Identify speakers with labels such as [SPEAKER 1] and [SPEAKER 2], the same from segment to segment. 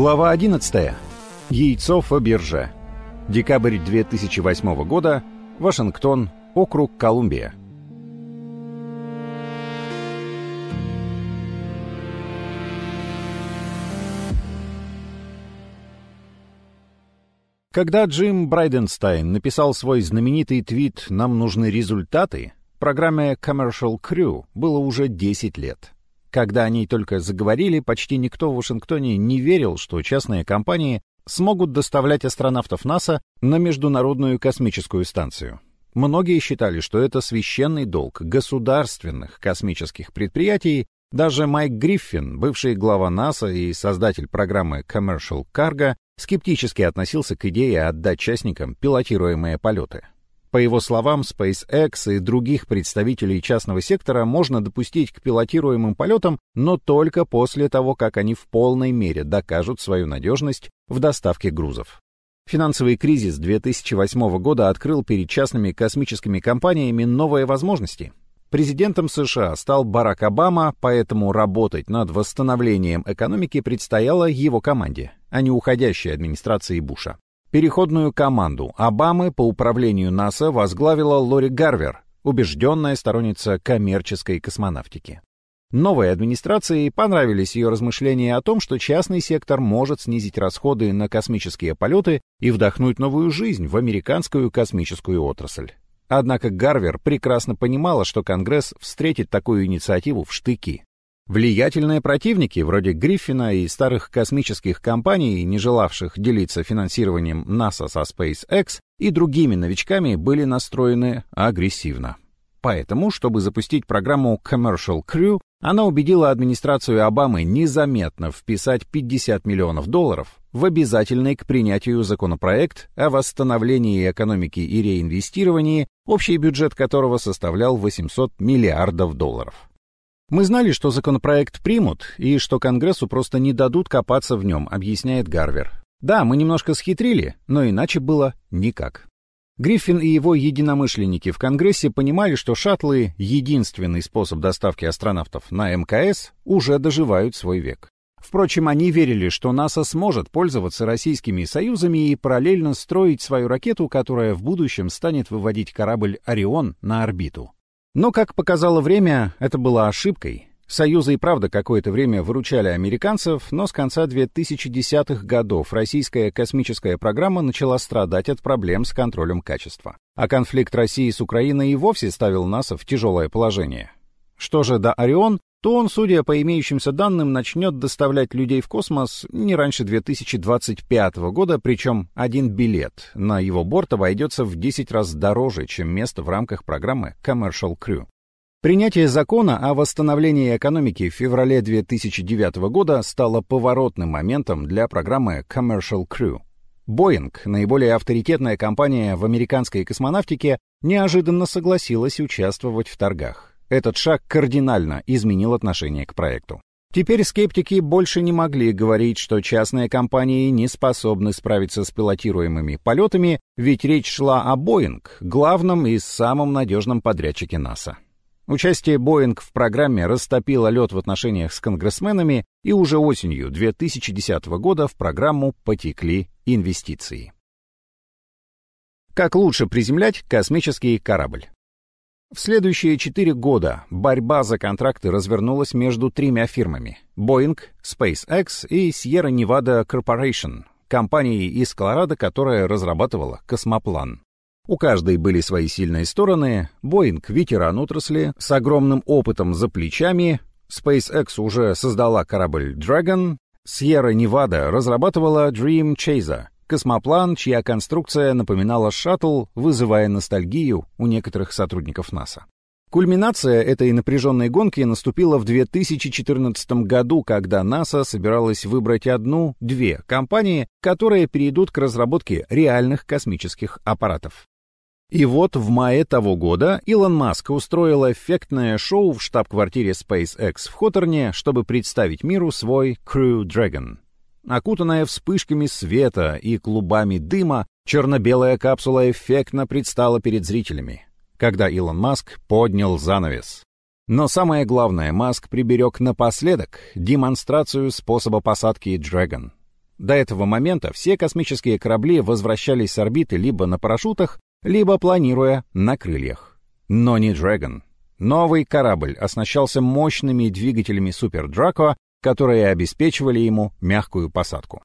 [SPEAKER 1] Глава 11. Яйцо Фаберже. Декабрь 2008 года. Вашингтон, округ Колумбия. Когда Джим Брайденстайн написал свой знаменитый твит «Нам нужны результаты», программе Commercial Crew было уже 10 лет. Когда они только заговорили, почти никто в Вашингтоне не верил, что частные компании смогут доставлять астронавтов НАСА на Международную космическую станцию. Многие считали, что это священный долг государственных космических предприятий. Даже Майк Гриффин, бывший глава НАСА и создатель программы Commercial Cargo, скептически относился к идее отдать частникам пилотируемые полеты. По его словам, SpaceX и других представителей частного сектора можно допустить к пилотируемым полетам, но только после того, как они в полной мере докажут свою надежность в доставке грузов. Финансовый кризис 2008 года открыл перед частными космическими компаниями новые возможности. Президентом США стал Барак Обама, поэтому работать над восстановлением экономики предстояло его команде, а не уходящей администрации Буша. Переходную команду Обамы по управлению НАСА возглавила Лори Гарвер, убежденная сторонница коммерческой космонавтики. Новой администрации понравились ее размышления о том, что частный сектор может снизить расходы на космические полеты и вдохнуть новую жизнь в американскую космическую отрасль. Однако Гарвер прекрасно понимала, что Конгресс встретит такую инициативу в штыки. Влиятельные противники, вроде Гриффина и старых космических компаний, не желавших делиться финансированием НАСА со SpaceX, и другими новичками были настроены агрессивно. Поэтому, чтобы запустить программу Commercial Crew, она убедила администрацию Обамы незаметно вписать 50 миллионов долларов в обязательный к принятию законопроект о восстановлении экономики и реинвестировании, общий бюджет которого составлял 800 миллиардов долларов. Мы знали, что законопроект примут и что Конгрессу просто не дадут копаться в нем, объясняет Гарвер. Да, мы немножко схитрили, но иначе было никак. Гриффин и его единомышленники в Конгрессе понимали, что шаттлы, единственный способ доставки астронавтов на МКС, уже доживают свой век. Впрочем, они верили, что НАСА сможет пользоваться российскими союзами и параллельно строить свою ракету, которая в будущем станет выводить корабль «Орион» на орбиту. Но, как показало время, это была ошибкой. Союзы и правда какое-то время выручали американцев, но с конца 2010-х годов российская космическая программа начала страдать от проблем с контролем качества. А конфликт России с Украиной и вовсе ставил НАСА в тяжелое положение. Что же до «Орион», то он, судя по имеющимся данным, начнет доставлять людей в космос не раньше 2025 года, причем один билет на его борт обойдется в 10 раз дороже, чем место в рамках программы Commercial Crew. Принятие закона о восстановлении экономики в феврале 2009 года стало поворотным моментом для программы Commercial Crew. Boeing, наиболее авторитетная компания в американской космонавтике, неожиданно согласилась участвовать в торгах. Этот шаг кардинально изменил отношение к проекту. Теперь скептики больше не могли говорить, что частные компании не способны справиться с пилотируемыми полетами, ведь речь шла о Boeing, главном и самом надежном подрядчике НАСА. Участие Boeing в программе растопило лед в отношениях с конгрессменами, и уже осенью 2010 года в программу потекли инвестиции. Как лучше приземлять космический корабль? В следующие четыре года борьба за контракты развернулась между тремя фирмами — Boeing, SpaceX и Sierra Nevada Corporation, компанией из Колорадо, которая разрабатывала космоплан. У каждой были свои сильные стороны. Boeing — ветеран отрасли, с огромным опытом за плечами. SpaceX уже создала корабль Dragon. Sierra Nevada разрабатывала Dream Chaser — Космоплан, чья конструкция напоминала шаттл, вызывая ностальгию у некоторых сотрудников НАСА. Кульминация этой напряженной гонки наступила в 2014 году, когда НАСА собиралась выбрать одну-две компании, которые перейдут к разработке реальных космических аппаратов. И вот в мае того года Илон Маск устроил эффектное шоу в штаб-квартире SpaceX в Хоторне, чтобы представить миру свой Crew Dragon. Окутанная вспышками света и клубами дыма, черно-белая капсула эффектно предстала перед зрителями, когда Илон Маск поднял занавес. Но самое главное, Маск приберег напоследок демонстрацию способа посадки Dragon. До этого момента все космические корабли возвращались с орбиты либо на парашютах, либо планируя на крыльях. Но не Dragon. Новый корабль оснащался мощными двигателями Super Draco, которые обеспечивали ему мягкую посадку.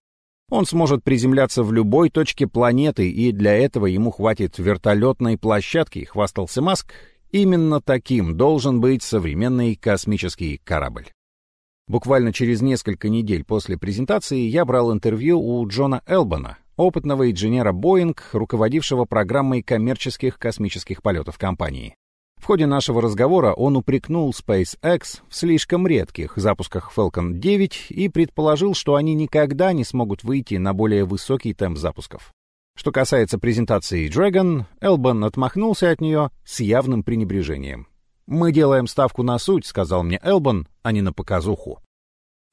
[SPEAKER 1] Он сможет приземляться в любой точке планеты, и для этого ему хватит вертолетной площадки, хвастался Маск. Именно таким должен быть современный космический корабль. Буквально через несколько недель после презентации я брал интервью у Джона Элбана, опытного инженера Boeing, руководившего программой коммерческих космических полетов компании. В ходе нашего разговора он упрекнул SpaceX в слишком редких запусках Falcon 9 и предположил, что они никогда не смогут выйти на более высокий темп запусков. Что касается презентации Dragon, Элбан отмахнулся от нее с явным пренебрежением. «Мы делаем ставку на суть», — сказал мне Элбан, — «а не на показуху».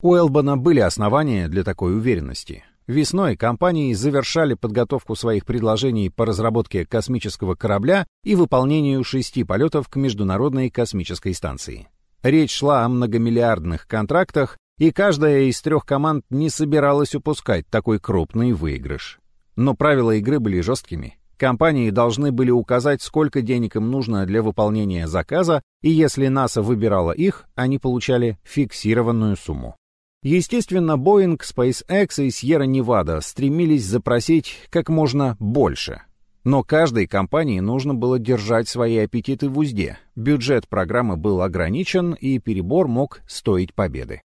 [SPEAKER 1] У Элбана были основания для такой уверенности. Весной компании завершали подготовку своих предложений по разработке космического корабля и выполнению шести полетов к Международной космической станции. Речь шла о многомиллиардных контрактах, и каждая из трех команд не собиралась упускать такой крупный выигрыш. Но правила игры были жесткими. Компании должны были указать, сколько денег им нужно для выполнения заказа, и если НАСА выбирала их, они получали фиксированную сумму. Естественно, Boeing, SpaceX и Sierra Nevada стремились запросить как можно больше. Но каждой компании нужно было держать свои аппетиты в узде. Бюджет программы был ограничен, и перебор мог стоить победы.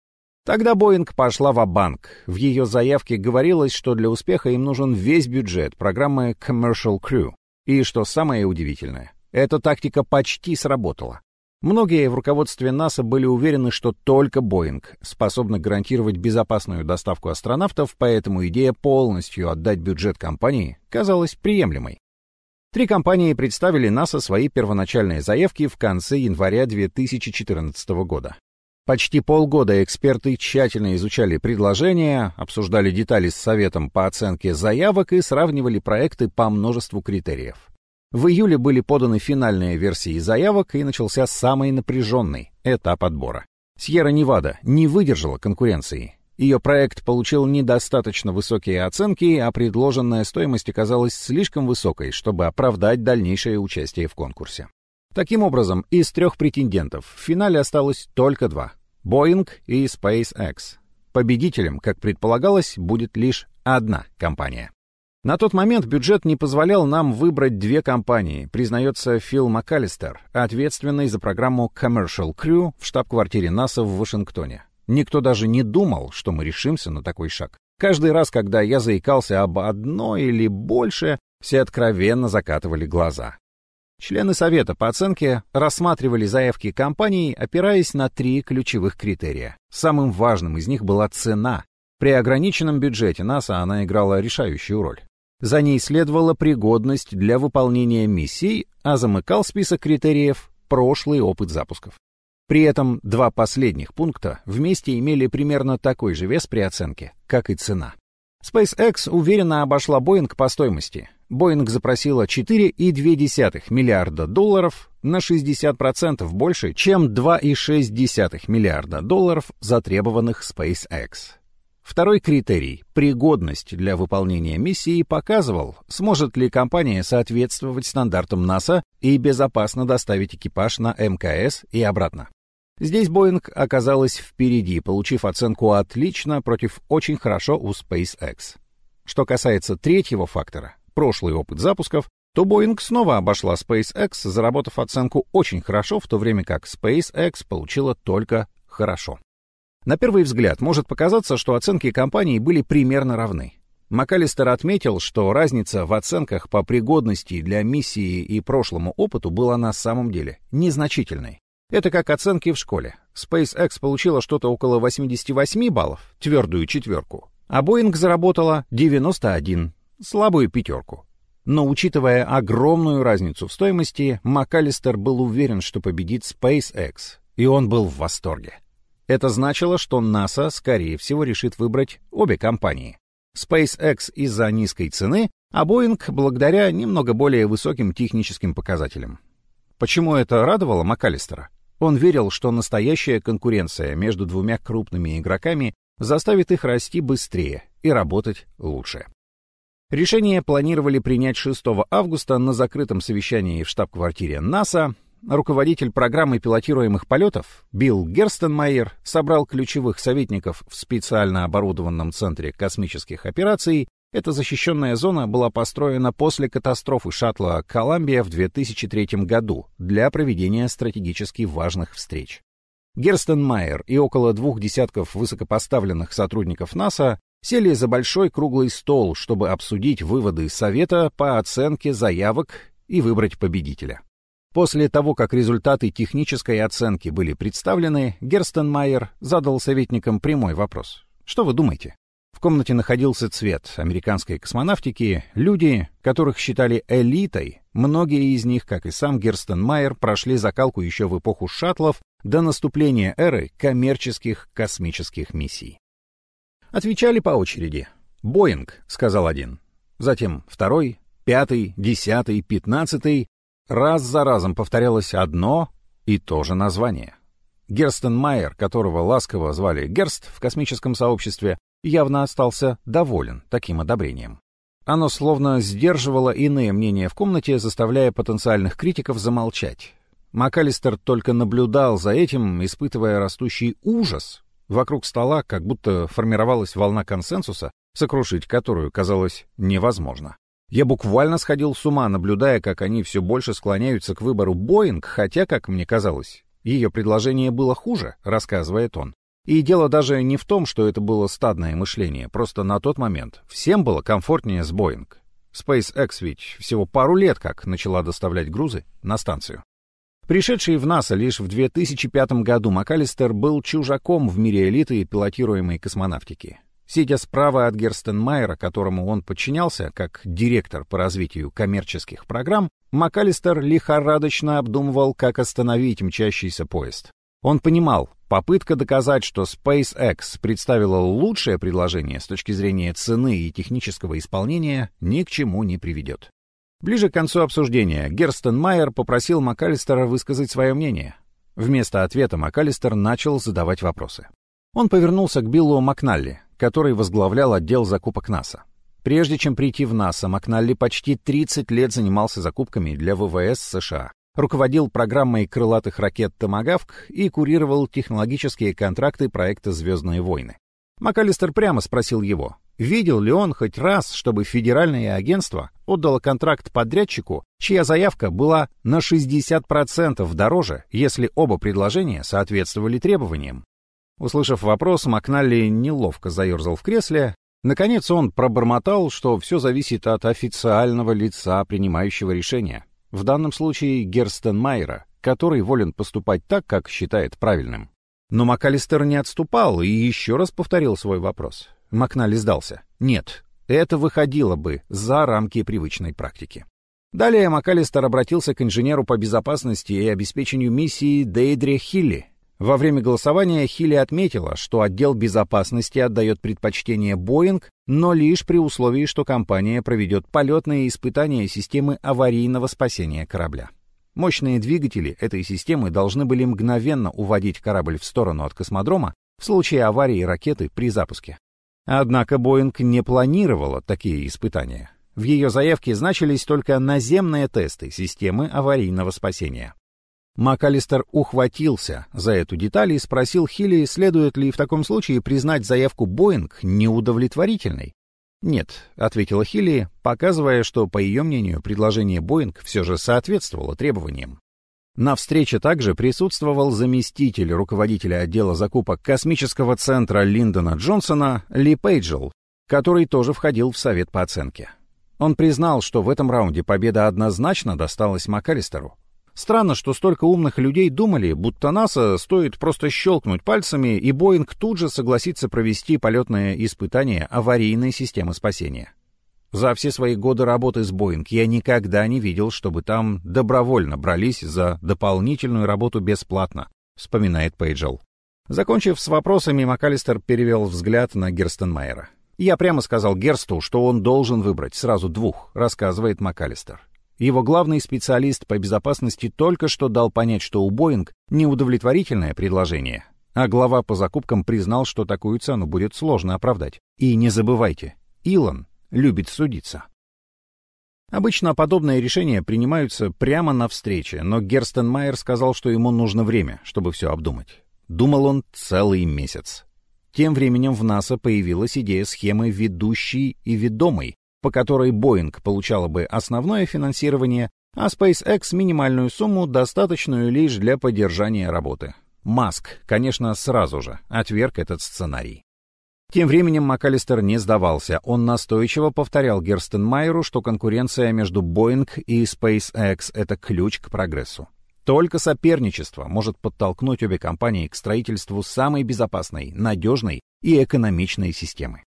[SPEAKER 1] Тогда Boeing пошла в банк В ее заявке говорилось, что для успеха им нужен весь бюджет программы Commercial Crew. И что самое удивительное, эта тактика почти сработала. Многие в руководстве НАСА были уверены, что только Боинг способна гарантировать безопасную доставку астронавтов, поэтому идея полностью отдать бюджет компании казалась приемлемой. Три компании представили НАСА свои первоначальные заявки в конце января 2014 года. Почти полгода эксперты тщательно изучали предложения, обсуждали детали с Советом по оценке заявок и сравнивали проекты по множеству критериев. В июле были поданы финальные версии заявок и начался самый напряженный этап отбора. Сьерра-Невада не выдержала конкуренции. Ее проект получил недостаточно высокие оценки, а предложенная стоимость оказалась слишком высокой, чтобы оправдать дальнейшее участие в конкурсе. Таким образом, из трех претендентов в финале осталось только два — Boeing и SpaceX. Победителем, как предполагалось, будет лишь одна компания. На тот момент бюджет не позволял нам выбрать две компании, признается Фил МакАлистер, ответственный за программу Commercial Crew в штаб-квартире НАСА в Вашингтоне. Никто даже не думал, что мы решимся на такой шаг. Каждый раз, когда я заикался об одной или больше, все откровенно закатывали глаза. Члены Совета по оценке рассматривали заявки компаний, опираясь на три ключевых критерия. Самым важным из них была цена. При ограниченном бюджете НАСА она играла решающую роль. За ней следовала пригодность для выполнения миссий, а замыкал список критериев прошлый опыт запусков. При этом два последних пункта вместе имели примерно такой же вес при оценке, как и цена. SpaceX уверенно обошла Boeing по стоимости. Boeing запросила 4,2 миллиарда долларов на 60% больше, чем 2,6 миллиарда долларов, затребованных SpaceX. Второй критерий — пригодность для выполнения миссии показывал, сможет ли компания соответствовать стандартам НАСА и безопасно доставить экипаж на МКС и обратно. Здесь Боинг оказалась впереди, получив оценку «отлично» против «очень хорошо» у SpaceX. Что касается третьего фактора — прошлый опыт запусков, то Боинг снова обошла SpaceX, заработав оценку «очень хорошо», в то время как SpaceX получила только «хорошо». На первый взгляд может показаться, что оценки компаний были примерно равны. МакАлистер отметил, что разница в оценках по пригодности для миссии и прошлому опыту была на самом деле незначительной. Это как оценки в школе. SpaceX получила что-то около 88 баллов, твердую четверку, а Boeing заработала 91, слабую пятерку. Но учитывая огромную разницу в стоимости, МакАлистер был уверен, что победит SpaceX, и он был в восторге. Это значило, что НАСА, скорее всего, решит выбрать обе компании. SpaceX из-за низкой цены, а Boeing благодаря немного более высоким техническим показателям. Почему это радовало МакАлистера? Он верил, что настоящая конкуренция между двумя крупными игроками заставит их расти быстрее и работать лучше. Решение планировали принять 6 августа на закрытом совещании в штаб-квартире НАСА. Руководитель программы пилотируемых полетов Билл Герстенмайер собрал ключевых советников в специально оборудованном центре космических операций. Эта защищенная зона была построена после катастрофы шаттла «Коламбия» в 2003 году для проведения стратегически важных встреч. Герстенмайер и около двух десятков высокопоставленных сотрудников НАСА сели за большой круглый стол, чтобы обсудить выводы Совета по оценке заявок и выбрать победителя. После того, как результаты технической оценки были представлены, Герстенмайер задал советникам прямой вопрос. Что вы думаете? В комнате находился цвет американской космонавтики, люди, которых считали элитой, многие из них, как и сам Герстенмайер, прошли закалку еще в эпоху шаттлов до наступления эры коммерческих космических миссий. Отвечали по очереди. «Боинг», — сказал один. Затем второй, пятый, десятый, пятнадцатый. Раз за разом повторялось одно и то же название. Герстен Майер, которого ласково звали Герст в космическом сообществе, явно остался доволен таким одобрением. Оно словно сдерживало иные мнения в комнате, заставляя потенциальных критиков замолчать. МакАлистер только наблюдал за этим, испытывая растущий ужас Вокруг стола как будто формировалась волна консенсуса, сокрушить которую казалось невозможно. Я буквально сходил с ума, наблюдая, как они все больше склоняются к выбору Боинг, хотя, как мне казалось, ее предложение было хуже, рассказывает он. И дело даже не в том, что это было стадное мышление, просто на тот момент всем было комфортнее с Боинг. SpaceX ведь всего пару лет как начала доставлять грузы на станцию. Пришедший в НАСА лишь в 2005 году, МакАлистер был чужаком в мире элиты пилотируемой космонавтики. Сидя справа от Герстенмайера, которому он подчинялся как директор по развитию коммерческих программ, МакАлистер лихорадочно обдумывал, как остановить мчащийся поезд. Он понимал, попытка доказать, что SpaceX представила лучшее предложение с точки зрения цены и технического исполнения, ни к чему не приведет. Ближе к концу обсуждения Герстен Майер попросил МакАлистера высказать свое мнение. Вместо ответа МакАлистер начал задавать вопросы. Он повернулся к Биллу Макналли, который возглавлял отдел закупок НАСА. Прежде чем прийти в НАСА, Макналли почти 30 лет занимался закупками для ВВС США, руководил программой крылатых ракет «Томагавк» и курировал технологические контракты проекта «Звездные войны». МакАлистер прямо спросил его, Видел ли он хоть раз, чтобы федеральное агентство отдало контракт подрядчику, чья заявка была на 60% дороже, если оба предложения соответствовали требованиям? Услышав вопрос, Макналли неловко заерзал в кресле. Наконец он пробормотал, что все зависит от официального лица, принимающего решение. В данном случае Герстен Майера, который волен поступать так, как считает правильным. Но МакАлистер не отступал и еще раз повторил свой вопрос. Макнали сдался. Нет, это выходило бы за рамки привычной практики. Далее МакАлистер обратился к инженеру по безопасности и обеспечению миссии Дейдре Хилли. Во время голосования Хилли отметила, что отдел безопасности отдает предпочтение Боинг, но лишь при условии, что компания проведет полетные испытания системы аварийного спасения корабля. Мощные двигатели этой системы должны были мгновенно уводить корабль в сторону от космодрома в случае аварии ракеты при запуске. Однако Боинг не планировала такие испытания. В ее заявке значились только наземные тесты системы аварийного спасения. МакАлистер ухватился за эту деталь и спросил Хилли, следует ли в таком случае признать заявку Боинг неудовлетворительной. «Нет», — ответила Хилли, показывая, что, по ее мнению, предложение Боинг все же соответствовало требованиям. На встрече также присутствовал заместитель руководителя отдела закупок космического центра Линдона Джонсона Ли Пейджел, который тоже входил в совет по оценке. Он признал, что в этом раунде победа однозначно досталась МакАлистеру. Странно, что столько умных людей думали, будто НАСА стоит просто щелкнуть пальцами, и Боинг тут же согласится провести полетное испытание аварийной системы спасения. За все свои годы работы с Боинг я никогда не видел, чтобы там добровольно брались за дополнительную работу бесплатно, вспоминает Пейджел. Закончив с вопросами, МакАлистер перевел взгляд на Герстенмайера. «Я прямо сказал Герсту, что он должен выбрать сразу двух», — рассказывает МакАлистер. Его главный специалист по безопасности только что дал понять, что у Боинг неудовлетворительное предложение, а глава по закупкам признал, что такую цену будет сложно оправдать. И не забывайте, Илон любит судиться. Обычно подобные решения принимаются прямо на встрече, но Герстен Майер сказал, что ему нужно время, чтобы все обдумать. Думал он целый месяц. Тем временем в НАСА появилась идея схемы ведущей и ведомой, по которой Боинг получала бы основное финансирование, а SpaceX — минимальную сумму, достаточную лишь для поддержания работы. Маск, конечно, сразу же отверг этот сценарий. Тем временем МакАлистер не сдавался. Он настойчиво повторял Герстенмайеру, что конкуренция между Boeing и SpaceX — это ключ к прогрессу. Только соперничество может подтолкнуть обе компании к строительству самой безопасной, надежной и экономичной системы.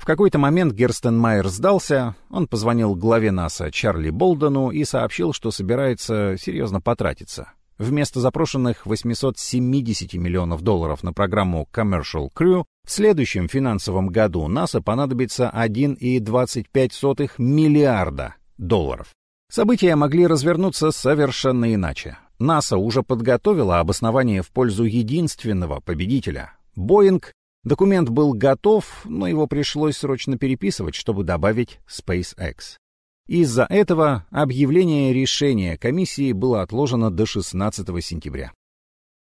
[SPEAKER 1] В какой-то момент Герстенмайер сдался, он позвонил главе НАСА Чарли Болдену и сообщил, что собирается серьезно потратиться. Вместо запрошенных 870 миллионов долларов на программу Commercial Crew в следующем финансовом году НАСА понадобится 1,25 миллиарда долларов. События могли развернуться совершенно иначе. НАСА уже подготовила обоснование в пользу единственного победителя. Боинг. Документ был готов, но его пришлось срочно переписывать, чтобы добавить SpaceX. Из-за этого объявление решения комиссии было отложено до 16 сентября.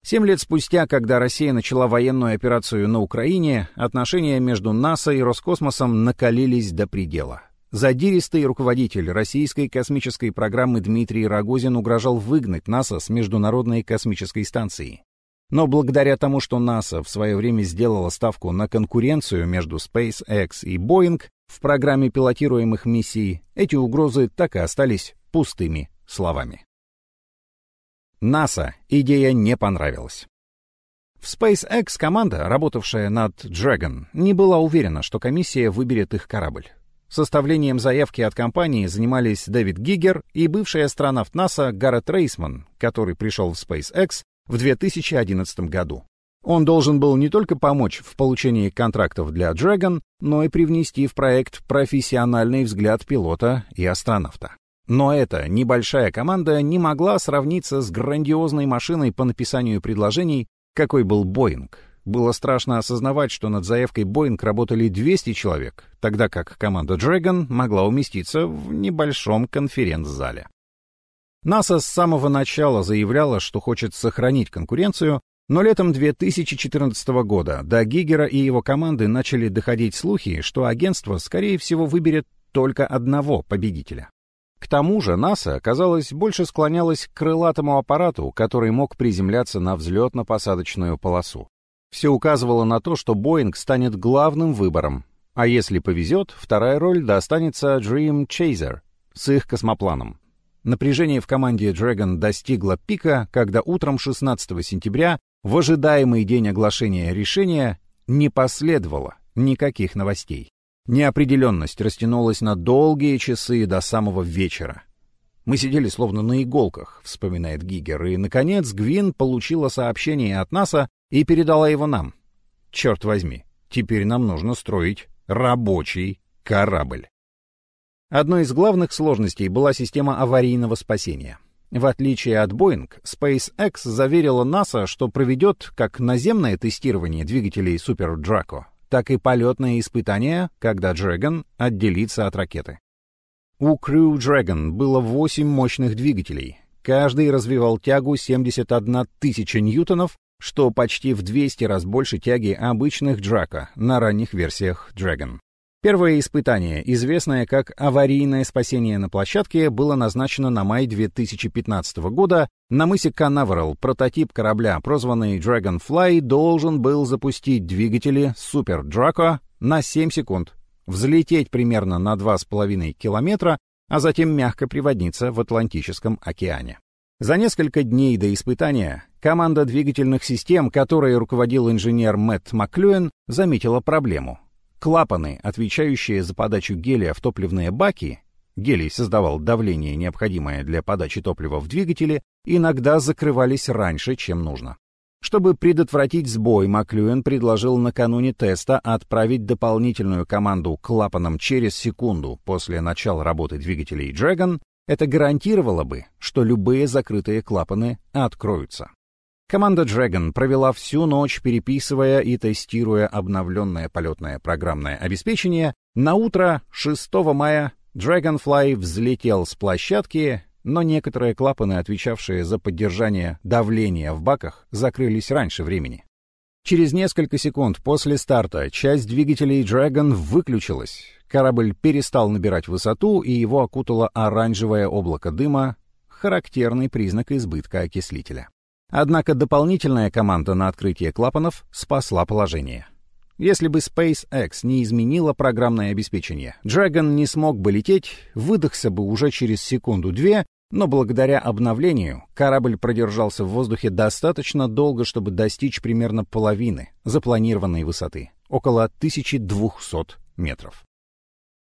[SPEAKER 1] Семь лет спустя, когда Россия начала военную операцию на Украине, отношения между НАСА и Роскосмосом накалились до предела. Задиристый руководитель российской космической программы Дмитрий Рогозин угрожал выгнать НАСА с Международной космической станции. Но благодаря тому, что НАСА в свое время сделала ставку на конкуренцию между SpaceX и Boeing в программе пилотируемых миссий, эти угрозы так и остались пустыми словами. НАСА идея не понравилась. В SpaceX команда, работавшая над Dragon, не была уверена, что комиссия выберет их корабль. Составлением заявки от компании занимались Дэвид Гигер и бывший астронавт НАСА Гаррет Рейсман, который пришел в SpaceX в 2011 году. Он должен был не только помочь в получении контрактов для Dragon, но и привнести в проект профессиональный взгляд пилота и астронавта. Но эта небольшая команда не могла сравниться с грандиозной машиной по написанию предложений, какой был Боинг. Было страшно осознавать, что над заявкой Боинг работали 200 человек, тогда как команда Dragon могла уместиться в небольшом конференц-зале. НАСА с самого начала заявляла, что хочет сохранить конкуренцию, но летом 2014 года до Гигера и его команды начали доходить слухи, что агентство, скорее всего, выберет только одного победителя. К тому же НАСА, казалось, больше склонялась к крылатому аппарату, который мог приземляться на взлетно-посадочную полосу. Все указывало на то, что Боинг станет главным выбором, а если повезет, вторая роль достанется Dream Chaser с их космопланом. Напряжение в команде Dragon достигло пика, когда утром 16 сентября, в ожидаемый день оглашения решения, не последовало никаких новостей. Неопределенность растянулась на долгие часы до самого вечера. Мы сидели словно на иголках, вспоминает Гигер, и, наконец, Гвин получила сообщение от НАСА и передала его нам. Черт возьми, теперь нам нужно строить рабочий корабль. Одной из главных сложностей была система аварийного спасения. В отличие от Boeing, SpaceX заверила НАСА, что проведет как наземное тестирование двигателей Super Draco, так и полетные испытания, когда Dragon отделится от ракеты. У Crew Dragon было 8 мощных двигателей. Каждый развивал тягу 71 тысяча ньютонов, что почти в 200 раз больше тяги обычных Драко на ранних версиях Dragon. Первое испытание, известное как аварийное спасение на площадке, было назначено на май 2015 года. На мысе Канаверал прототип корабля, прозванный Dragonfly, должен был запустить двигатели Super Draco на 7 секунд, взлететь примерно на 2,5 километра, а затем мягко приводниться в Атлантическом океане. За несколько дней до испытания команда двигательных систем, которой руководил инженер Мэтт Маклюэн, заметила проблему — Клапаны, отвечающие за подачу гелия в топливные баки, гелий создавал давление, необходимое для подачи топлива в двигателе, иногда закрывались раньше, чем нужно. Чтобы предотвратить сбой, Маклюэн предложил накануне теста отправить дополнительную команду клапаном через секунду после начала работы двигателей Dragon. Это гарантировало бы, что любые закрытые клапаны откроются. Команда Dragon провела всю ночь, переписывая и тестируя обновленное полетное программное обеспечение. На утро 6 мая Dragonfly взлетел с площадки, но некоторые клапаны, отвечавшие за поддержание давления в баках, закрылись раньше времени. Через несколько секунд после старта часть двигателей Dragon выключилась. Корабль перестал набирать высоту, и его окутало оранжевое облако дыма, характерный признак избытка окислителя. Однако дополнительная команда на открытие клапанов спасла положение. Если бы SpaceX не изменила программное обеспечение, Dragon не смог бы лететь, выдохся бы уже через секунду-две, но благодаря обновлению корабль продержался в воздухе достаточно долго, чтобы достичь примерно половины запланированной высоты, около 1200 метров.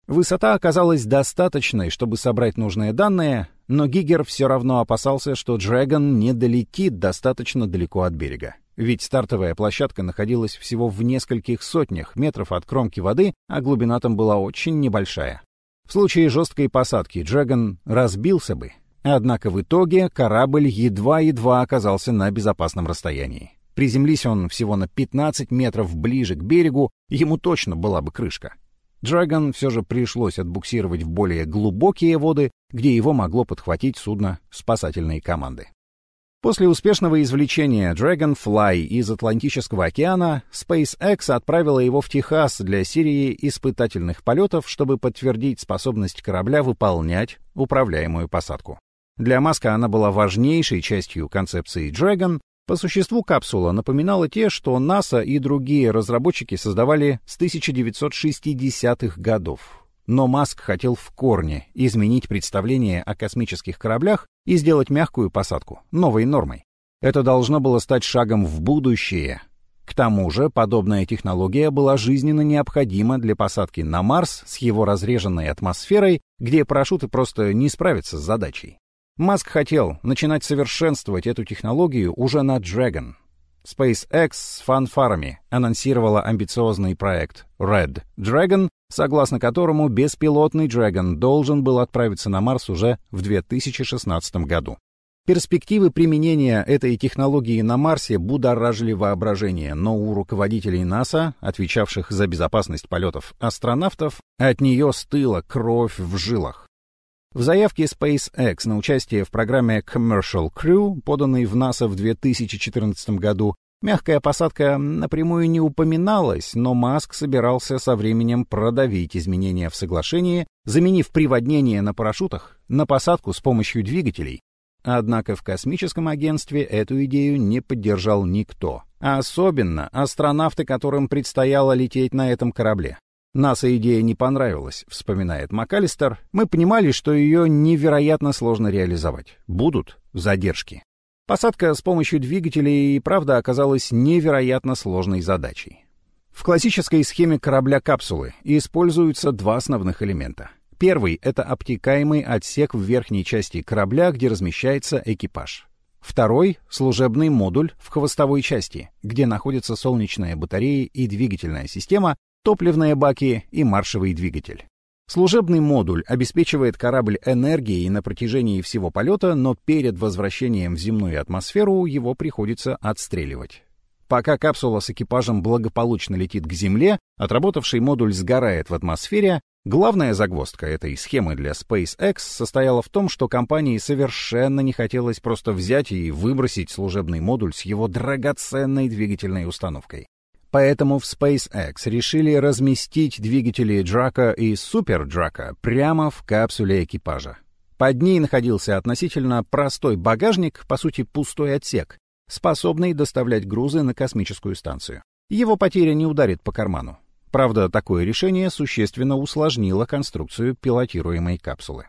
[SPEAKER 1] Высота оказалась достаточной, чтобы собрать нужные данные, но Гигер все равно опасался, что Dragon не долетит достаточно далеко от берега. Ведь стартовая площадка находилась всего в нескольких сотнях метров от кромки воды, а глубина там была очень небольшая. В случае жесткой посадки Dragon разбился бы, однако в итоге корабль едва-едва оказался на безопасном расстоянии. Приземлись он всего на 15 метров ближе к берегу, ему точно была бы крышка. Dragon все же пришлось отбуксировать в более глубокие воды, где его могло подхватить судно спасательной команды. После успешного извлечения Dragonfly из Атлантического океана, SpaceX отправила его в Техас для серии испытательных полетов, чтобы подтвердить способность корабля выполнять управляемую посадку. Для Маска она была важнейшей частью концепции Dragon, по существу капсула напоминала те, что НАСА и другие разработчики создавали с 1960-х годов. Но Маск хотел в корне изменить представление о космических кораблях и сделать мягкую посадку новой нормой. Это должно было стать шагом в будущее. К тому же подобная технология была жизненно необходима для посадки на Марс с его разреженной атмосферой, где парашюты просто не справятся с задачей. Маск хотел начинать совершенствовать эту технологию уже на Dragon. SpaceX с фанфарами анонсировала амбициозный проект Red Dragon, согласно которому беспилотный Dragon должен был отправиться на Марс уже в 2016 году. Перспективы применения этой технологии на Марсе будоражили воображение, но у руководителей НАСА, отвечавших за безопасность полетов астронавтов, от нее стыла кровь в жилах. В заявке SpaceX на участие в программе Commercial Crew, поданной в НАСА в 2014 году, мягкая посадка напрямую не упоминалась, но Маск собирался со временем продавить изменения в соглашении, заменив приводнение на парашютах на посадку с помощью двигателей. Однако в космическом агентстве эту идею не поддержал никто, особенно астронавты, которым предстояло лететь на этом корабле. НАСА идея не понравилась, вспоминает МакАлистер. Мы понимали, что ее невероятно сложно реализовать. Будут задержки. Посадка с помощью двигателей и правда оказалась невероятно сложной задачей. В классической схеме корабля-капсулы используются два основных элемента. Первый — это обтекаемый отсек в верхней части корабля, где размещается экипаж. Второй — служебный модуль в хвостовой части, где находятся солнечная батарея и двигательная система, топливные баки и маршевый двигатель. Служебный модуль обеспечивает корабль энергией на протяжении всего полета, но перед возвращением в земную атмосферу его приходится отстреливать. Пока капсула с экипажем благополучно летит к Земле, отработавший модуль сгорает в атмосфере, главная загвоздка этой схемы для SpaceX состояла в том, что компании совершенно не хотелось просто взять и выбросить служебный модуль с его драгоценной двигательной установкой. Поэтому в SpaceX решили разместить двигатели Драка и Супер Драка прямо в капсуле экипажа. Под ней находился относительно простой багажник, по сути пустой отсек, способный доставлять грузы на космическую станцию. Его потеря не ударит по карману. Правда, такое решение существенно усложнило конструкцию пилотируемой капсулы.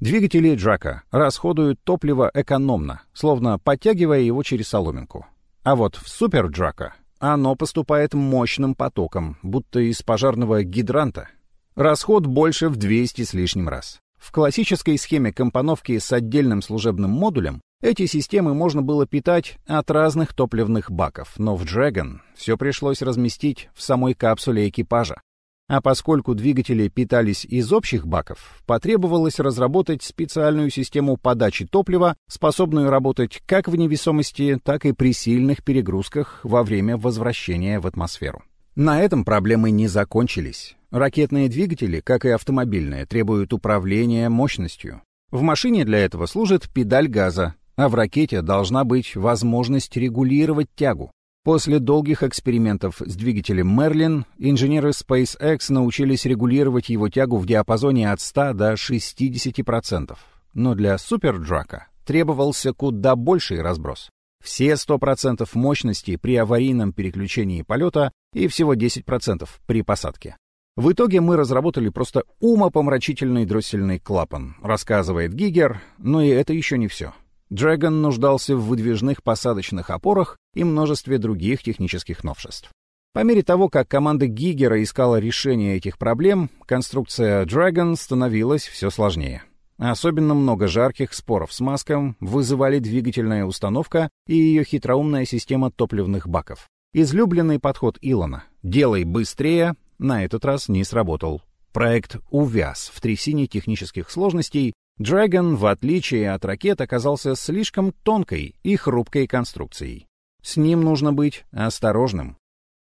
[SPEAKER 1] Двигатели Драка расходуют топливо экономно, словно подтягивая его через соломинку. А вот в Супер Драка оно поступает мощным потоком, будто из пожарного гидранта. Расход больше в 200 с лишним раз. В классической схеме компоновки с отдельным служебным модулем эти системы можно было питать от разных топливных баков, но в Dragon все пришлось разместить в самой капсуле экипажа. А поскольку двигатели питались из общих баков, потребовалось разработать специальную систему подачи топлива, способную работать как в невесомости, так и при сильных перегрузках во время возвращения в атмосферу. На этом проблемы не закончились. Ракетные двигатели, как и автомобильные, требуют управления мощностью. В машине для этого служит педаль газа, а в ракете должна быть возможность регулировать тягу. После долгих экспериментов с двигателем Merlin инженеры SpaceX научились регулировать его тягу в диапазоне от 100 до 60%. Но для супердрака требовался куда больший разброс. Все 100% мощности при аварийном переключении полета и всего 10% при посадке. В итоге мы разработали просто умопомрачительный дроссельный клапан, рассказывает Гигер, но и это еще не все. Dragon нуждался в выдвижных посадочных опорах и множестве других технических новшеств. По мере того, как команда Гигера искала решение этих проблем, конструкция Dragon становилась все сложнее. Особенно много жарких споров с Маском вызывали двигательная установка и ее хитроумная система топливных баков. Излюбленный подход Илона «делай быстрее» на этот раз не сработал. Проект увяз в трясине технических сложностей, Dragon, в отличие от ракет, оказался слишком тонкой и хрупкой конструкцией. С ним нужно быть осторожным.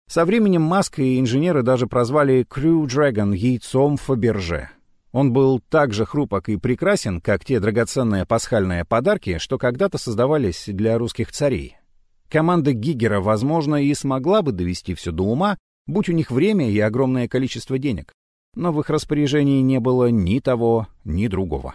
[SPEAKER 1] Со временем Маск и инженеры даже прозвали Crew Dragon яйцом Фаберже. Он был так же хрупок и прекрасен, как те драгоценные пасхальные подарки, что когда-то создавались для русских царей. Команда Гигера, возможно, и смогла бы довести все до ума, будь у них время и огромное количество денег. Но в их распоряжении не было ни того, ни другого.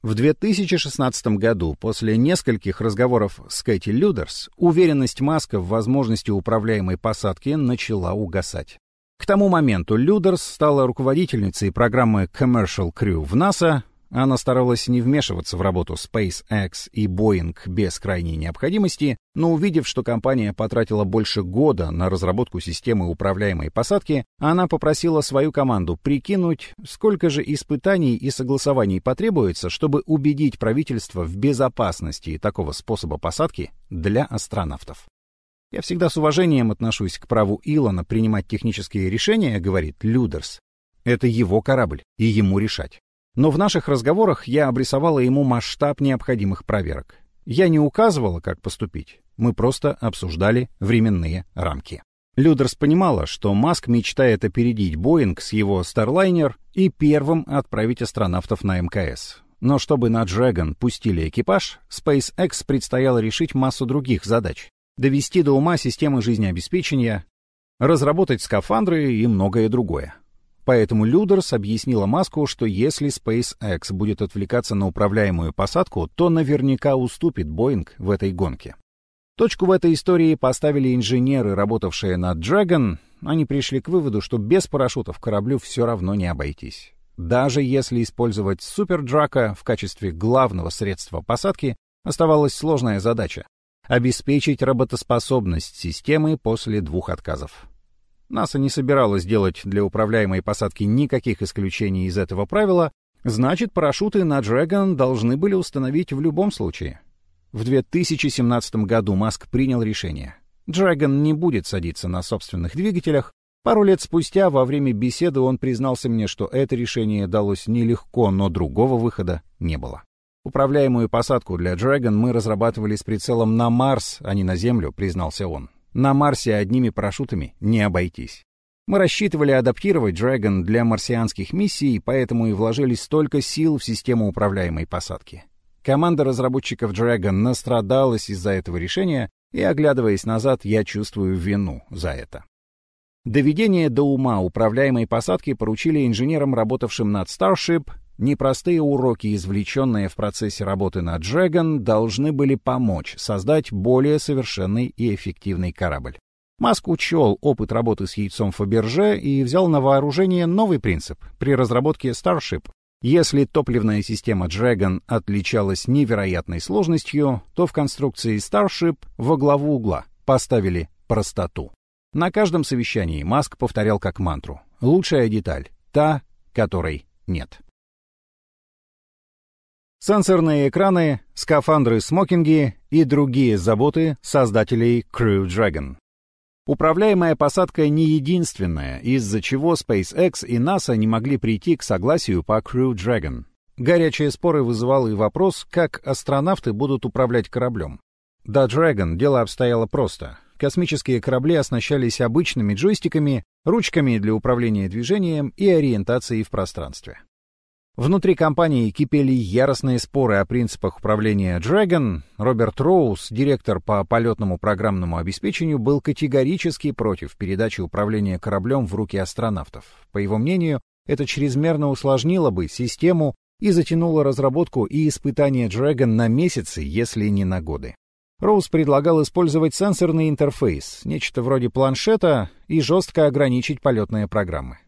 [SPEAKER 1] В 2016 году, после нескольких разговоров с Кэти Людерс, уверенность Маска в возможности управляемой посадки начала угасать. К тому моменту Людерс стала руководительницей программы Commercial Crew в НАСА, она старалась не вмешиваться в работу SpaceX и Boeing без крайней необходимости, но увидев, что компания потратила больше года на разработку системы управляемой посадки, она попросила свою команду прикинуть, сколько же испытаний и согласований потребуется, чтобы убедить правительство в безопасности такого способа посадки для астронавтов. «Я всегда с уважением отношусь к праву Илона принимать технические решения», — говорит Людерс. «Это его корабль, и ему решать. Но в наших разговорах я обрисовала ему масштаб необходимых проверок. Я не указывала, как поступить. Мы просто обсуждали временные рамки. Людерс понимала, что Маск мечтает опередить Боинг с его Starliner и первым отправить астронавтов на МКС. Но чтобы на Dragon пустили экипаж, SpaceX предстояло решить массу других задач. Довести до ума системы жизнеобеспечения, разработать скафандры и многое другое. Поэтому Людерс объяснила Маску, что если SpaceX будет отвлекаться на управляемую посадку, то наверняка уступит Боинг в этой гонке. Точку в этой истории поставили инженеры, работавшие над Dragon. Они пришли к выводу, что без парашютов кораблю все равно не обойтись. Даже если использовать Супердрака в качестве главного средства посадки, оставалась сложная задача — обеспечить работоспособность системы после двух отказов. НАСА не собиралась делать для управляемой посадки никаких исключений из этого правила, значит, парашюты на Dragon должны были установить в любом случае. В 2017 году Маск принял решение. Dragon не будет садиться на собственных двигателях. Пару лет спустя, во время беседы, он признался мне, что это решение далось нелегко, но другого выхода не было. Управляемую посадку для Dragon мы разрабатывали с прицелом на Марс, а не на Землю, признался он. На Марсе одними парашютами не обойтись. Мы рассчитывали адаптировать Dragon для марсианских миссий, поэтому и вложили столько сил в систему управляемой посадки. Команда разработчиков Dragon настрадалась из-за этого решения, и, оглядываясь назад, я чувствую вину за это. Доведение до ума управляемой посадки поручили инженерам, работавшим над Starship, Непростые уроки, извлеченные в процессе работы на Dragon, должны были помочь создать более совершенный и эффективный корабль. Маск учел опыт работы с яйцом Фаберже и взял на вооружение новый принцип при разработке Starship. Если топливная система Dragon отличалась невероятной сложностью, то в конструкции Starship во главу угла поставили простоту. На каждом совещании Маск повторял как мантру «Лучшая деталь — та, которой нет». Сенсорные экраны, скафандры-смокинги и другие заботы создателей Crew Dragon. Управляемая посадка не единственная, из-за чего SpaceX и NASA не могли прийти к согласию по Crew Dragon. Горячие споры вызывал и вопрос, как астронавты будут управлять кораблем. До Dragon дело обстояло просто. Космические корабли оснащались обычными джойстиками, ручками для управления движением и ориентацией в пространстве. Внутри компании кипели яростные споры о принципах управления Dragon. Роберт Роуз, директор по полетному программному обеспечению, был категорически против передачи управления кораблем в руки астронавтов. По его мнению, это чрезмерно усложнило бы систему и затянуло разработку и испытания Dragon на месяцы, если не на годы. Роуз предлагал использовать сенсорный интерфейс, нечто вроде планшета, и жестко ограничить полетные программы.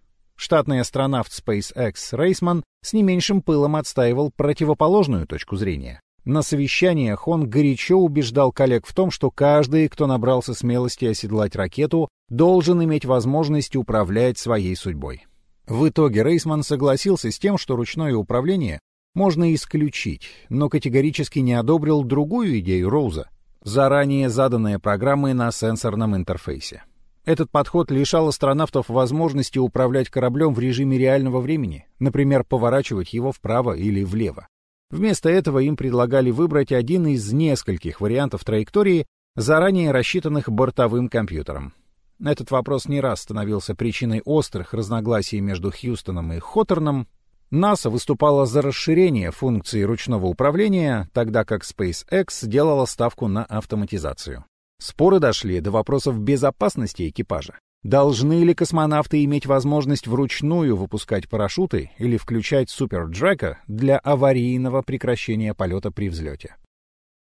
[SPEAKER 1] Штатный астронавт SpaceX Рейсман с не меньшим пылом отстаивал противоположную точку зрения. На совещаниях он горячо убеждал коллег в том, что каждый, кто набрался смелости оседлать ракету, должен иметь возможность управлять своей судьбой. В итоге Рейсман согласился с тем, что ручное управление можно исключить, но категорически не одобрил другую идею Роуза — заранее заданные программы на сенсорном интерфейсе. Этот подход лишал астронавтов возможности управлять кораблем в режиме реального времени, например, поворачивать его вправо или влево. Вместо этого им предлагали выбрать один из нескольких вариантов траектории, заранее рассчитанных бортовым компьютером. Этот вопрос не раз становился причиной острых разногласий между Хьюстоном и Хоттерном. НАСА выступала за расширение функции ручного управления, тогда как SpaceX делала ставку на автоматизацию. Споры дошли до вопросов безопасности экипажа. Должны ли космонавты иметь возможность вручную выпускать парашюты или включать суперджека для аварийного прекращения полета при взлете?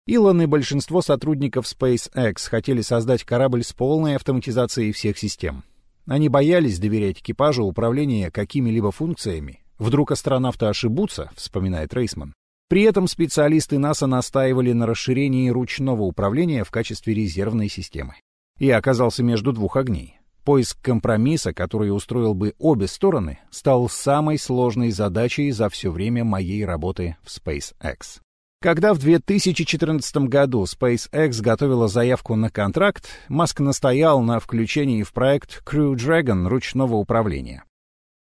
[SPEAKER 1] Илон и большинство сотрудников SpaceX хотели создать корабль с полной автоматизацией всех систем. Они боялись доверять экипажу управление какими-либо функциями. Вдруг астронавты ошибутся, вспоминает Рейсман. При этом специалисты НАСА настаивали на расширении ручного управления в качестве резервной системы. И оказался между двух огней. Поиск компромисса, который устроил бы обе стороны, стал самой сложной задачей за все время моей работы в SpaceX. Когда в 2014 году SpaceX готовила заявку на контракт, Маск настоял на включении в проект Crew Dragon ручного управления.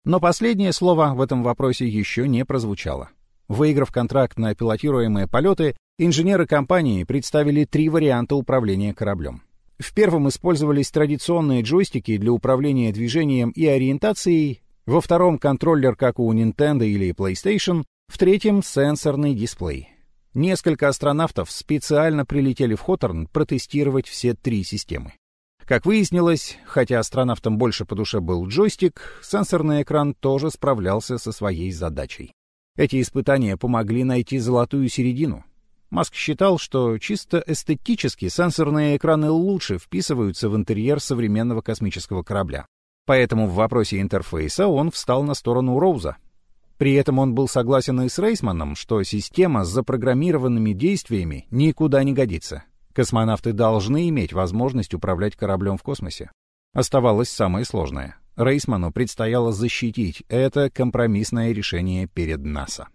[SPEAKER 1] Но последнее слово в этом вопросе еще не прозвучало. Выиграв контракт на пилотируемые полеты, инженеры компании представили три варианта управления кораблем. В первом использовались традиционные джойстики для управления движением и ориентацией, во втором контроллер, как у Nintendo или PlayStation, в третьем сенсорный дисплей. Несколько астронавтов специально прилетели в Хоторн протестировать все три системы. Как выяснилось, хотя астронавтам больше по душе был джойстик, сенсорный экран тоже справлялся со своей задачей. Эти испытания помогли найти золотую середину. Маск считал, что чисто эстетически сенсорные экраны лучше вписываются в интерьер современного космического корабля. Поэтому в вопросе интерфейса он встал на сторону Роуза. При этом он был согласен и с Рейсманом, что система с запрограммированными действиями никуда не годится. Космонавты должны иметь возможность управлять кораблем в космосе. Оставалось самое сложное Рейсману предстояло защитить это компромиссное решение перед НАСА.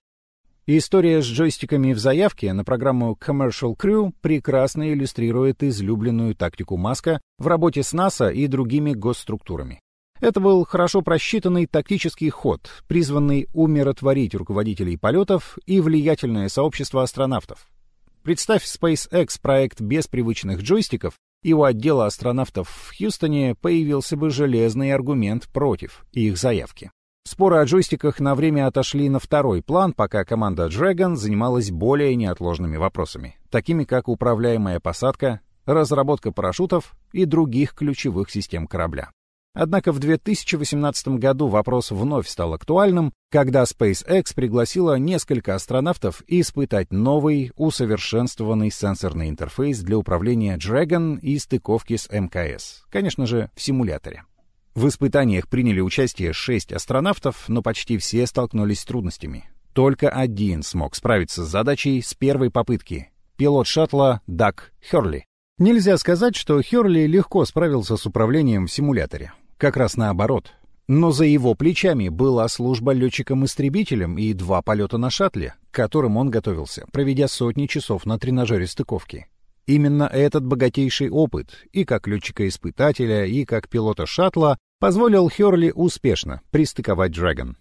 [SPEAKER 1] История с джойстиками в заявке на программу Commercial Crew прекрасно иллюстрирует излюбленную тактику Маска в работе с НАСА и другими госструктурами. Это был хорошо просчитанный тактический ход, призванный умиротворить руководителей полетов и влиятельное сообщество астронавтов. Представь SpaceX проект без привычных джойстиков и у отдела астронавтов в Хьюстоне появился бы железный аргумент против их заявки. Споры о джойстиках на время отошли на второй план, пока команда Dragon занималась более неотложными вопросами, такими как управляемая посадка, разработка парашютов и других ключевых систем корабля. Однако в 2018 году вопрос вновь стал актуальным, когда SpaceX пригласила несколько астронавтов испытать новый, усовершенствованный сенсорный интерфейс для управления Dragon и стыковки с МКС, конечно же, в симуляторе. В испытаниях приняли участие шесть астронавтов, но почти все столкнулись с трудностями. Только один смог справиться с задачей с первой попытки — пилот шаттла Дак Херли. Нельзя сказать, что Херли легко справился с управлением в симуляторе. Как раз наоборот. Но за его плечами была служба летчиком-истребителем и два полета на шаттле, к которым он готовился, проведя сотни часов на тренажере стыковки. Именно этот богатейший опыт, и как летчика-испытателя, и как пилота шаттла, позволил Херли успешно пристыковать Dragon.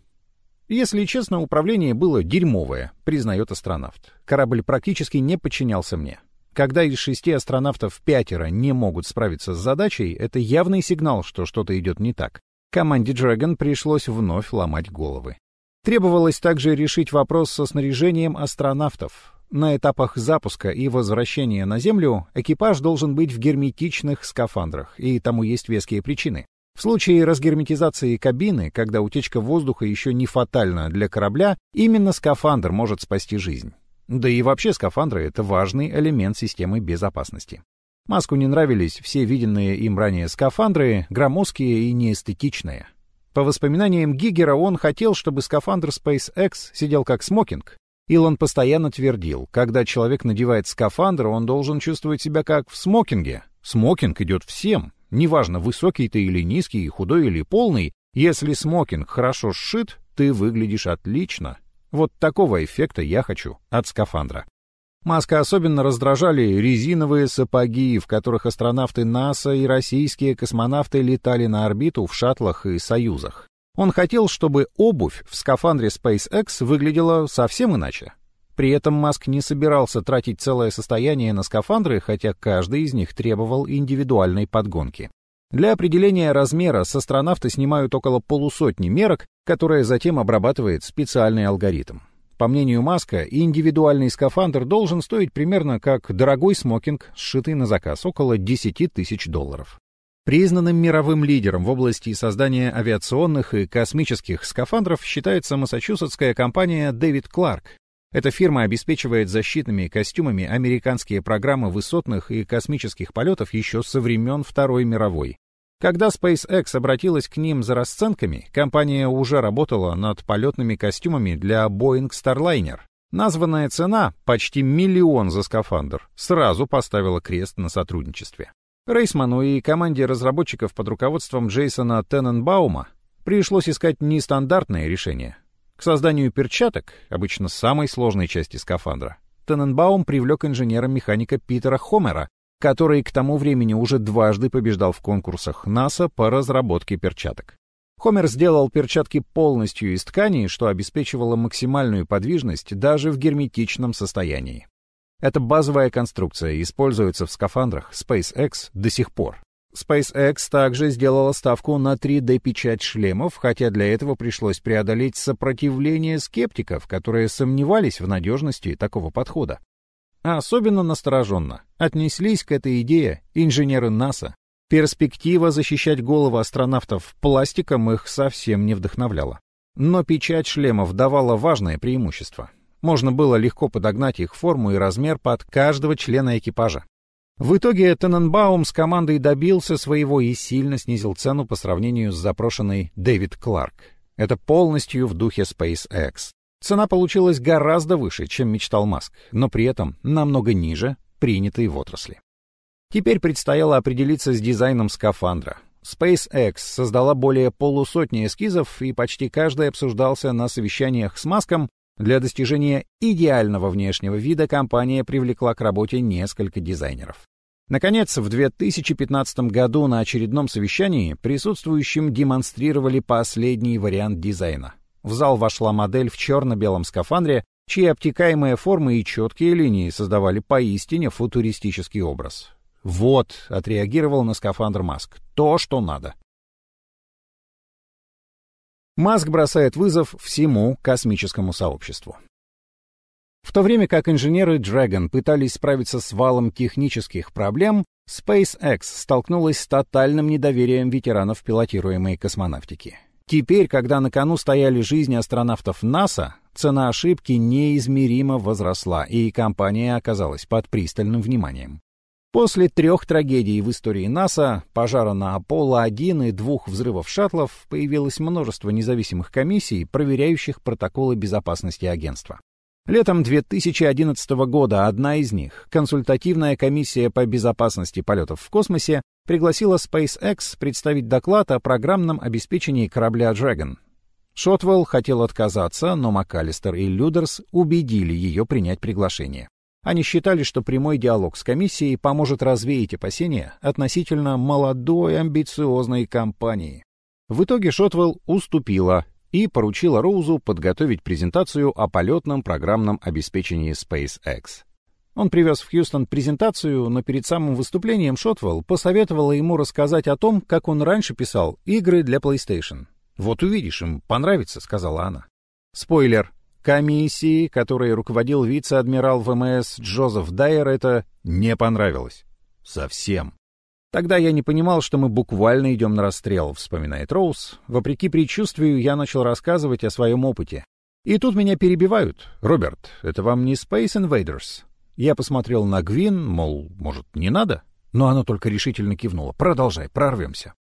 [SPEAKER 1] Если честно, управление было дерьмовое, признает астронавт. Корабль практически не подчинялся мне. Когда из шести астронавтов пятеро не могут справиться с задачей, это явный сигнал, что что-то идет не так. Команде Dragon пришлось вновь ломать головы. Требовалось также решить вопрос со снаряжением астронавтов. На этапах запуска и возвращения на Землю экипаж должен быть в герметичных скафандрах, и тому есть веские причины. В случае разгерметизации кабины, когда утечка воздуха еще не фатальна для корабля, именно скафандр может спасти жизнь. Да и вообще скафандры — это важный элемент системы безопасности. Маску не нравились все виденные им ранее скафандры, громоздкие и неэстетичные. По воспоминаниям Гигера, он хотел, чтобы скафандр SpaceX сидел как смокинг. Илон постоянно твердил, когда человек надевает скафандр, он должен чувствовать себя как в смокинге. Смокинг идет всем, неважно, высокий ты или низкий, худой или полный, если смокинг хорошо сшит, ты выглядишь отлично. Вот такого эффекта я хочу от скафандра. Маска особенно раздражали резиновые сапоги, в которых астронавты НАСА и российские космонавты летали на орбиту в шаттлах и союзах. Он хотел, чтобы обувь в скафандре SpaceX выглядела совсем иначе. При этом Маск не собирался тратить целое состояние на скафандры, хотя каждый из них требовал индивидуальной подгонки. Для определения размера с астронавты снимают около полусотни мерок, которые затем обрабатывает специальный алгоритм. По мнению Маска, индивидуальный скафандр должен стоить примерно как дорогой смокинг, сшитый на заказ, около 10 тысяч долларов. Признанным мировым лидером в области создания авиационных и космических скафандров считается массачусетская компания David Clark. Эта фирма обеспечивает защитными костюмами американские программы высотных и космических полетов еще со времен Второй мировой. Когда SpaceX обратилась к ним за расценками, компания уже работала над полетными костюмами для Boeing Starliner. Названная цена, почти миллион за скафандр, сразу поставила крест на сотрудничестве. Рейсману и команде разработчиков под руководством Джейсона Тененбаума пришлось искать нестандартное решение. К созданию перчаток, обычно самой сложной части скафандра, Тененбаум привлек инженера-механика Питера Хомера, который к тому времени уже дважды побеждал в конкурсах НАСА по разработке перчаток. Хомер сделал перчатки полностью из ткани, что обеспечивало максимальную подвижность даже в герметичном состоянии. Эта базовая конструкция используется в скафандрах SpaceX до сих пор. SpaceX также сделала ставку на 3D-печать шлемов, хотя для этого пришлось преодолеть сопротивление скептиков, которые сомневались в надежности такого подхода. А особенно настороженно отнеслись к этой идее инженеры НАСА. Перспектива защищать головы астронавтов пластиком их совсем не вдохновляла. Но печать шлемов давала важное преимущество. Можно было легко подогнать их форму и размер под каждого члена экипажа. В итоге Тененбаум с командой добился своего и сильно снизил цену по сравнению с запрошенной Дэвид Кларк. Это полностью в духе SpaceX. Цена получилась гораздо выше, чем мечтал Маск, но при этом намного ниже принятой в отрасли. Теперь предстояло определиться с дизайном скафандра. SpaceX создала более полусотни эскизов, и почти каждый обсуждался на совещаниях с Маском. Для достижения идеального внешнего вида компания привлекла к работе несколько дизайнеров. Наконец, в 2015 году на очередном совещании присутствующим демонстрировали последний вариант дизайна в зал вошла модель в черно-белом скафандре, чьи обтекаемые формы и четкие линии создавали поистине футуристический образ. «Вот», — отреагировал на скафандр Маск, — «то, что надо». Маск бросает вызов всему космическому сообществу. В то время как инженеры Dragon пытались справиться с валом технических проблем, SpaceX столкнулась с тотальным недоверием ветеранов пилотируемой космонавтики. Теперь, когда на кону стояли жизни астронавтов НАСА, цена ошибки неизмеримо возросла, и компания оказалась под пристальным вниманием. После трех трагедий в истории НАСА, пожара на Аполло-1 и двух взрывов шаттлов, появилось множество независимых комиссий, проверяющих протоколы безопасности агентства. Летом 2011 года одна из них, консультативная комиссия по безопасности полетов в космосе, пригласила SpaceX представить доклад о программном обеспечении корабля Dragon. Шотвелл хотел отказаться, но МакАлистер и Людерс убедили ее принять приглашение. Они считали, что прямой диалог с комиссией поможет развеять опасения относительно молодой амбициозной компании. В итоге Шотвелл уступила и поручила Роузу подготовить презентацию о полетном программном обеспечении SpaceX. Он привез в Хьюстон презентацию, но перед самым выступлением Шотвелл посоветовала ему рассказать о том, как он раньше писал игры для PlayStation. «Вот увидишь, им понравится», — сказала она. Спойлер. Комиссии, которой руководил вице-адмирал ВМС Джозеф Дайер, это не понравилось. Совсем. Тогда я не понимал, что мы буквально идем на расстрел, вспоминает Роуз. Вопреки предчувствию, я начал рассказывать о своем опыте. И тут меня перебивают. «Роберт, это вам не Space Invaders?» Я посмотрел на Гвин, мол, может, не надо? Но она только решительно кивнула. «Продолжай, прорвемся».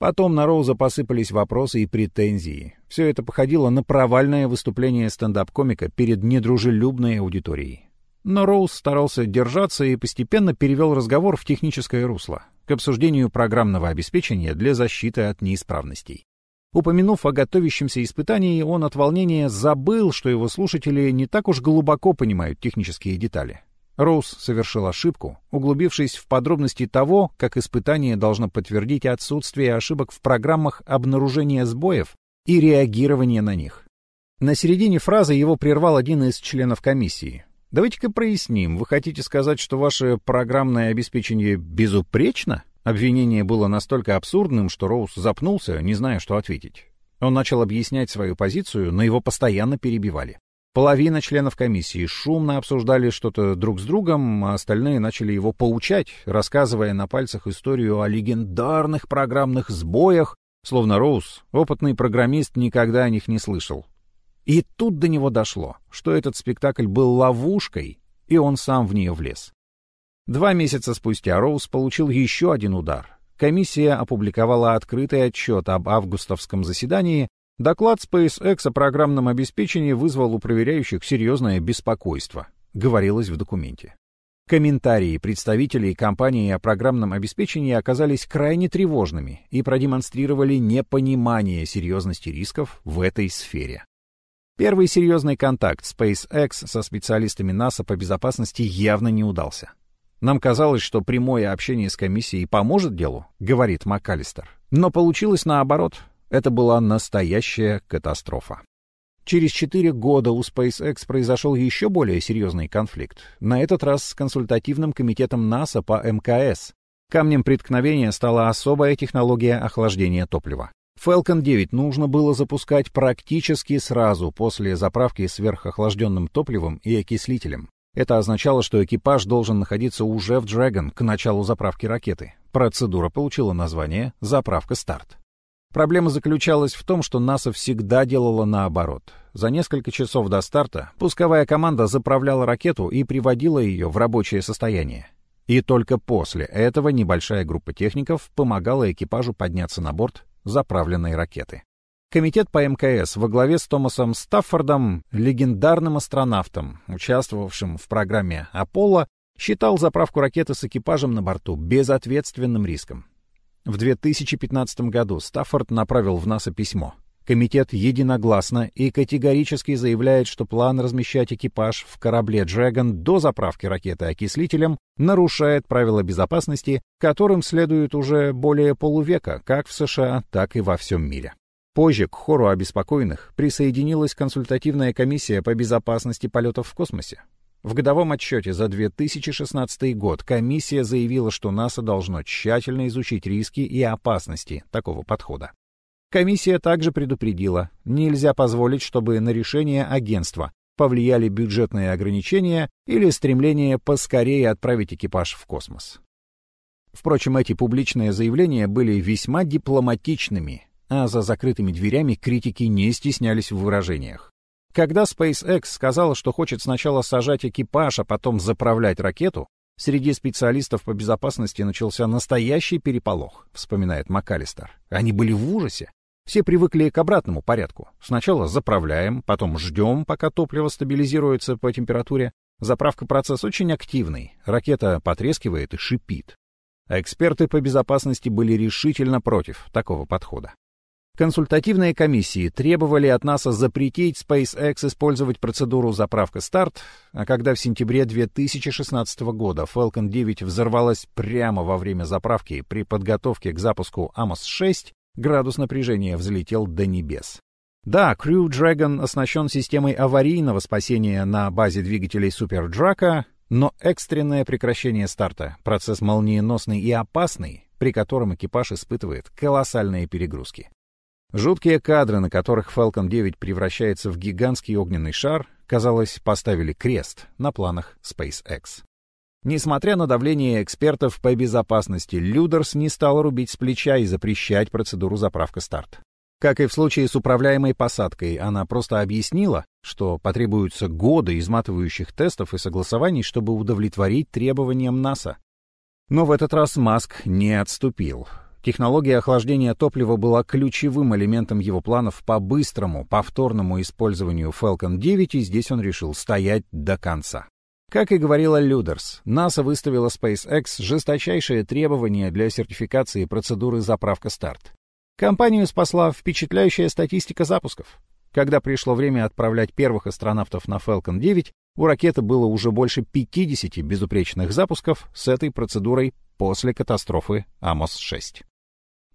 [SPEAKER 1] Потом на Роуза посыпались вопросы и претензии. Все это походило на провальное выступление стендап-комика перед недружелюбной аудиторией. Но Роуз старался держаться и постепенно перевел разговор в техническое русло, к обсуждению программного обеспечения для защиты от неисправностей. Упомянув о готовящемся испытании, он от волнения забыл, что его слушатели не так уж глубоко понимают технические детали. Роуз совершил ошибку, углубившись в подробности того, как испытание должно подтвердить отсутствие ошибок в программах обнаружения сбоев и реагирования на них. На середине фразы его прервал один из членов комиссии. «Давайте-ка проясним. Вы хотите сказать, что ваше программное обеспечение безупречно?» Обвинение было настолько абсурдным, что Роуз запнулся, не зная, что ответить. Он начал объяснять свою позицию, но его постоянно перебивали. Половина членов комиссии шумно обсуждали что-то друг с другом, а остальные начали его поучать, рассказывая на пальцах историю о легендарных программных сбоях, словно Роуз, опытный программист, никогда о них не слышал. И тут до него дошло, что этот спектакль был ловушкой, и он сам в нее влез. Два месяца спустя Роуз получил еще один удар. Комиссия опубликовала открытый отчет об августовском заседании, Доклад SpaceX о программном обеспечении вызвал у проверяющих серьезное беспокойство, говорилось в документе. Комментарии представителей компании о программном обеспечении оказались крайне тревожными и продемонстрировали непонимание серьезности рисков в этой сфере. Первый серьезный контакт SpaceX со специалистами НАСА по безопасности явно не удался. Нам казалось, что прямое общение с комиссией поможет делу, говорит МакАлистер. Но получилось наоборот. Это была настоящая катастрофа. Через четыре года у SpaceX произошел еще более серьезный конфликт, на этот раз с консультативным комитетом НАСА по МКС. Камнем преткновения стала особая технология охлаждения топлива. Falcon 9 нужно было запускать практически сразу после заправки сверхохлажденным топливом и окислителем. Это означало, что экипаж должен находиться уже в Dragon к началу заправки ракеты. Процедура получила название «Заправка старт». Проблема заключалась в том, что НАСА всегда делала наоборот. За несколько часов до старта пусковая команда заправляла ракету и приводила ее в рабочее состояние. И только после этого небольшая группа техников помогала экипажу подняться на борт заправленной ракеты. Комитет по МКС во главе с Томасом Стаффордом, легендарным астронавтом, участвовавшим в программе «Аполло», считал заправку ракеты с экипажем на борту безответственным риском. В 2015 году Стаффорд направил в НАСА письмо. Комитет единогласно и категорически заявляет, что план размещать экипаж в корабле «Dragon» до заправки ракеты окислителем нарушает правила безопасности, которым следует уже более полувека как в США, так и во всем мире. Позже к хору обеспокоенных присоединилась консультативная комиссия по безопасности полетов в космосе. В годовом отчете за 2016 год комиссия заявила, что НАСА должно тщательно изучить риски и опасности такого подхода. Комиссия также предупредила, нельзя позволить, чтобы на решение агентства повлияли бюджетные ограничения или стремление поскорее отправить экипаж в космос. Впрочем, эти публичные заявления были весьма дипломатичными, а за закрытыми дверями критики не стеснялись в выражениях. Когда SpaceX сказала, что хочет сначала сажать экипаж, а потом заправлять ракету, среди специалистов по безопасности начался настоящий переполох, вспоминает МакАлистер. Они были в ужасе. Все привыкли к обратному порядку. Сначала заправляем, потом ждем, пока топливо стабилизируется по температуре. Заправка процесс очень активный, ракета потрескивает и шипит. Эксперты по безопасности были решительно против такого подхода. Консультативные комиссии требовали от НАСА запретить SpaceX использовать процедуру «заправка-старт», а когда в сентябре 2016 года Falcon 9 взорвалась прямо во время заправки при подготовке к запуску Amos-6, градус напряжения взлетел до небес. Да, Crew Dragon оснащен системой аварийного спасения на базе двигателей Super Draco, но экстренное прекращение старта — процесс молниеносный и опасный, при котором экипаж испытывает колоссальные перегрузки. Жуткие кадры, на которых Falcon 9 превращается в гигантский огненный шар, казалось, поставили крест на планах SpaceX. Несмотря на давление экспертов по безопасности, Людерс не стал рубить с плеча и запрещать процедуру заправка-старт. Как и в случае с управляемой посадкой, она просто объяснила, что потребуются годы изматывающих тестов и согласований, чтобы удовлетворить требованиям НАСА. Но в этот раз Маск не отступил. Технология охлаждения топлива была ключевым элементом его планов по быстрому, повторному использованию Falcon 9, и здесь он решил стоять до конца. Как и говорила Людерс, НАСА выставила SpaceX жесточайшие требования для сертификации процедуры заправка-старт. Компанию спасла впечатляющая статистика запусков. Когда пришло время отправлять первых астронавтов на Falcon 9, у ракеты было уже больше 50 безупречных запусков с этой процедурой после катастрофы Amos-6.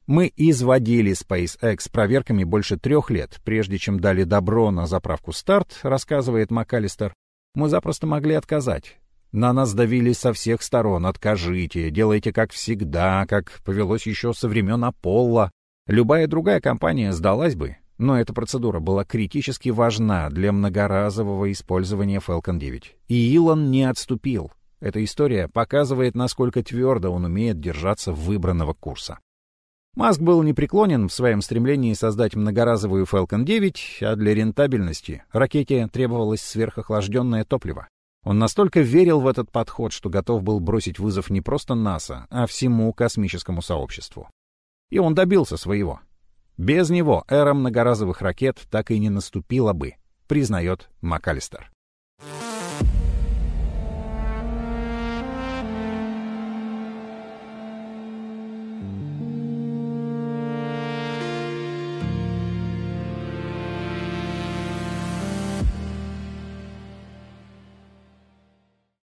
[SPEAKER 1] Мы изводили SpaceX проверками больше трех лет, прежде чем дали добро на заправку «Старт», рассказывает МакАлистер. Мы запросто могли отказать. На нас давили со всех сторон. Откажите, делайте как всегда, как повелось еще со времен Аполло. Любая другая компания сдалась бы, но эта процедура была критически важна для многоразового использования Falcon 9. И Илон не отступил. Эта история показывает, насколько твердо он умеет держаться выбранного курса. Маск был непреклонен в своем стремлении создать многоразовую Falcon 9, а для рентабельности ракете требовалось сверхохлажденное топливо. Он настолько верил в этот подход, что готов был бросить вызов не просто НАСА, а всему космическому сообществу. И он добился своего. Без него эра многоразовых ракет так и не наступила бы, признает МакАлистер.